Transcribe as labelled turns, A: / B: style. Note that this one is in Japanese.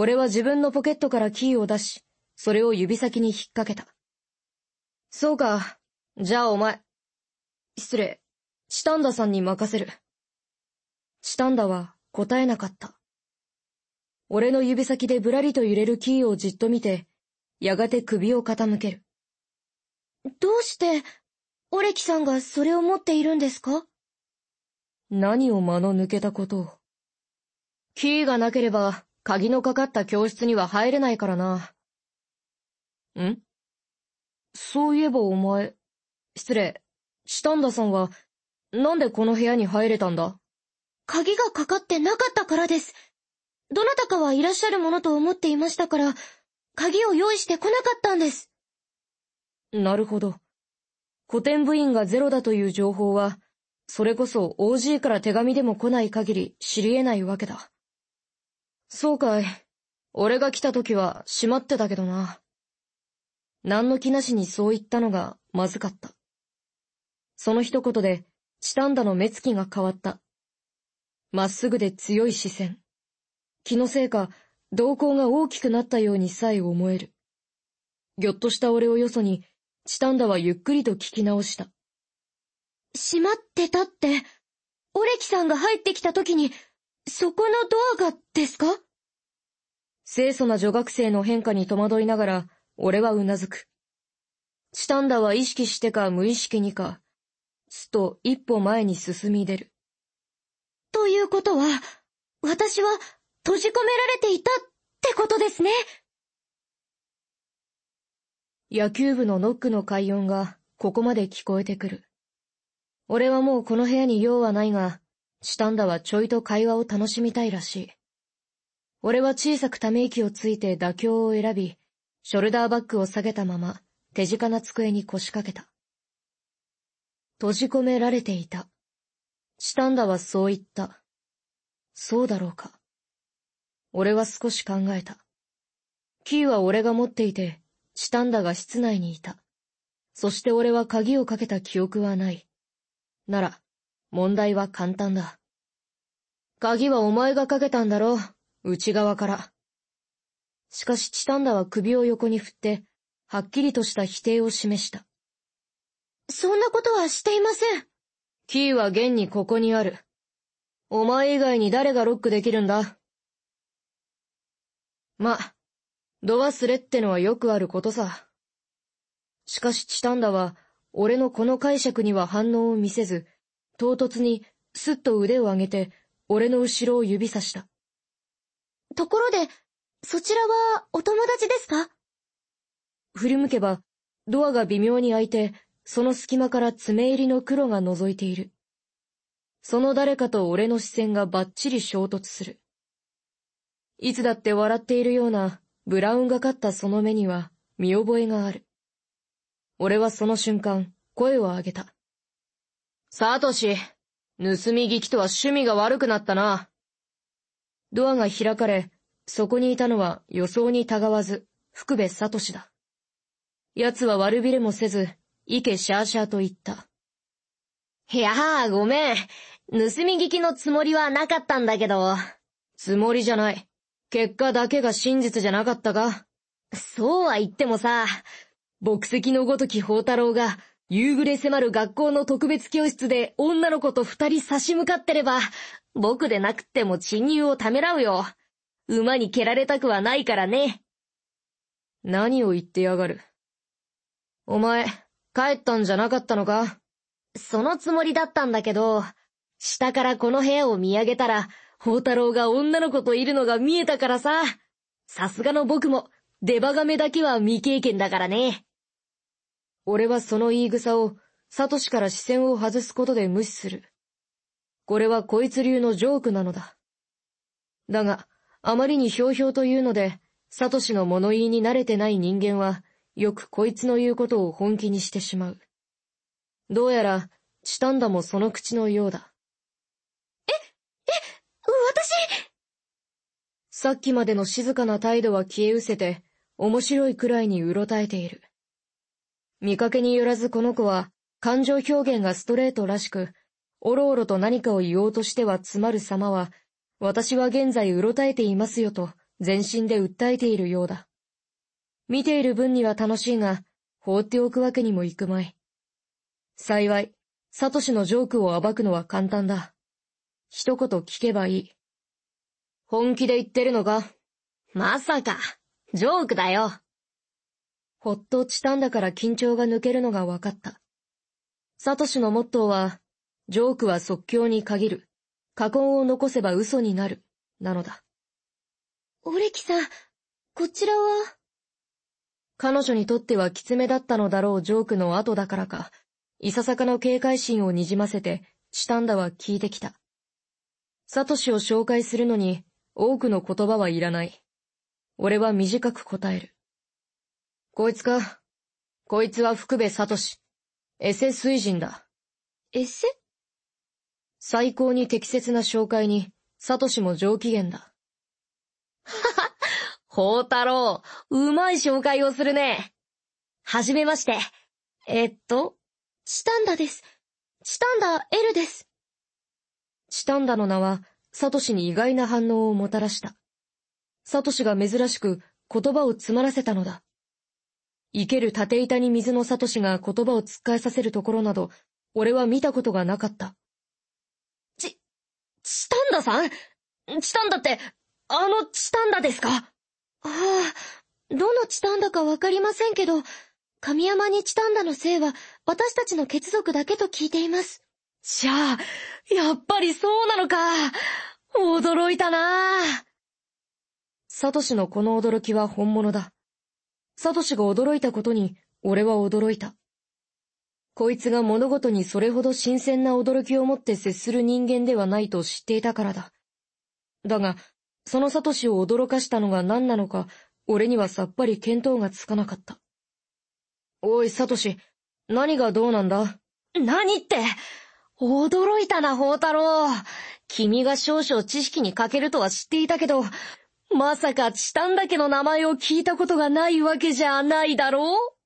A: 俺は自分のポケットからキーを出し、それを指先に引っ掛けた。そうか。じゃあお前。失礼。チタンダさんに任せる。チタンダは答えなかった。俺の指先でぶらりと揺れるキーをじっと見て、やがて首を傾ける。
B: どうして、オレキさんがそれを持っているんですか？
A: 何を間の抜けたことを。キーがなければ、鍵のかかった教室には入れないからな。ん？そういえばお前、失礼、シタンダさんは、なんでこの部屋に入れたんだ？
B: 鍵がかかってなかったからです。どなたかはいらっしゃるものと思っていましたから、鍵を用意してこなかったんです。
A: なるほど。古典部員がゼロだという情報は、それこそ OG から手紙でも来ない限り知り得ないわけだ。そうかい。俺が来た時は閉まってたけどな。何の気なしにそう言ったのがまずかった。その一言で、チタンダの目つきが変わった。まっすぐで強い視線。気のせいか、瞳孔が大きくなったようにさえ思える。ぎょっとした俺をよそに、チタンダはゆっくりと聞き直した。
B: 閉まってたって、オレキさんが入ってきた時に、そこのドアがですか？
A: 清楚な女学生の変化に戸惑いながら、俺はうなずく。チタンダは意識してか無意識にか、すと一歩前に進み出る。
B: ということは、私は閉じ込められていたってことですね。
A: 野球部のノックの快音がここまで聞こえてくる。俺はもうこの部屋に用はないが、チタンダはちょいと会話を楽しみたいらしい。俺は小さくため息をついて妥協を選び、ショルダーバッグを下げたまま手近な机に腰掛けた。閉じ込められていた。チタンダはそう言った。そうだろうか。俺は少し考えた。キーは俺が持っていて、チタンダが室内にいた。そして俺は鍵をかけた記憶はない。なら、問題は簡単だ。鍵はお前がかけたんだろ内側から。しかしチタンダは首を横に振って、はっきりとした否定を示した。
B: そんなことはしていません。
A: キーは現にここにある。お前以外に誰がロックできるんだま、度忘れってのはよくあることさ。しかしチタンダは、俺のこの解釈には反応を見せず、唐突にすっと腕を上げて、俺の後ろを指さした。
B: ところで、そちらはお友達ですか？
A: 振り向けば、ドアが微妙に開いて、その隙間から爪入りの黒が覗いている。その誰かと俺の視線がバッチリ衝突する。いつだって笑っているようなブラウンがかったその目には見覚えがある。俺はその瞬間、声を上げた。サトシ、盗み聞きとは趣味が悪くなったな。ドアが開かれ、そこにいたのは予想にたがわず、福部聡だ。奴は悪びれもせず、イケシャーシャーと言った。
C: いやあ、ごめん。盗み聞きのつもりはなかったんだけど。
A: つもりじゃない。結果だけが真実じゃなかったか
C: そうは言ってもさ、
A: 牧石のごとき宝太郎が、夕暮れ迫る学校の特別教室で女の子と二人差し向かってれば、僕でなくっても侵入をためらうよ。馬に蹴られたくはないからね。何を言ってやがる？お前、帰ったんじゃなかったのか？
C: そのつもりだったんだけど、下からこの部屋を見上げたら、宝太郎が女の子といるのが見えたからさ。さすがの僕も、デバガメだけは未経験だからね。
A: 俺はその言い草を、サトシから視線を外すことで無視する。これはこいつ流のジョークなのだ。だが、あまりにひょうひょうというので、サトシの物言いに慣れてない人間は、よくこいつの言うことを本気にしてしまう。どうやら、チタンダもその口のようだ。
B: え、え、私？
A: さっきまでの静かな態度は消え失せて、面白いくらいにうろたえている。見かけによらずこの子は、感情表現がストレートらしく、おろおろと何かを言おうとしては詰まる様は、私は現在うろたえていますよと、全身で訴えているようだ。見ている分には楽しいが、放っておくわけにもいくまい。幸い、サトシのジョークを暴くのは簡単だ。一言聞けばいい。本気で言ってるのか
C: まさか、ジョークだよ。
A: ほっとチタンだから緊張が抜けるのが分かった。サトシのモットーは、ジョークは即興に限る。過根を残せば嘘になる。なのだ。
B: オレキさん、こちらは？
A: 彼女にとってはきつめだったのだろうジョークの後だからか、いささかの警戒心をにじませて、チタンダは聞いてきた。サトシを紹介するのに、多くの言葉はいらない。俺は短く答える。こいつか。こいつは福部聡。エセ水人だ。
B: エセ？
A: 最高に適切な紹介に、サトシも上機嫌だ。
C: はは、宝太郎、うまい紹介をするね。はじめまして。えっと、
B: チタンダです。チタンダ L です。
A: チタンダの名は、サトシに意外な反応をもたらした。サトシが珍しく言葉を詰まらせたのだ。生ける縦板に水のサトシが言葉を突っ返させるところなど、俺は見たことがなかった。
C: ち、チタンダさん？チタンダって、あのチタンダですか？あ
B: あ、どのチタンダかわかりませんけど、神山にチタンダの姓は私たちの血族だけと聞いています。
C: じゃあ、やっぱりそうなのか。驚いたな
A: サトシのこの驚きは本物だ。サトシが驚いたことに、俺は驚いた。こいつが物事にそれほど新鮮な驚きを持って接する人間ではないと知っていたからだ。だが、そのサトシを驚かしたのが何なのか、俺にはさっぱり見当がつかなかった。おい、サトシ、何がどうなんだ？
C: 何って、驚いたな、宝太郎。君が少々知識に欠けるとは知っていたけど、まさかチタンだけの名前を聞いたことがないわけじゃないだろう？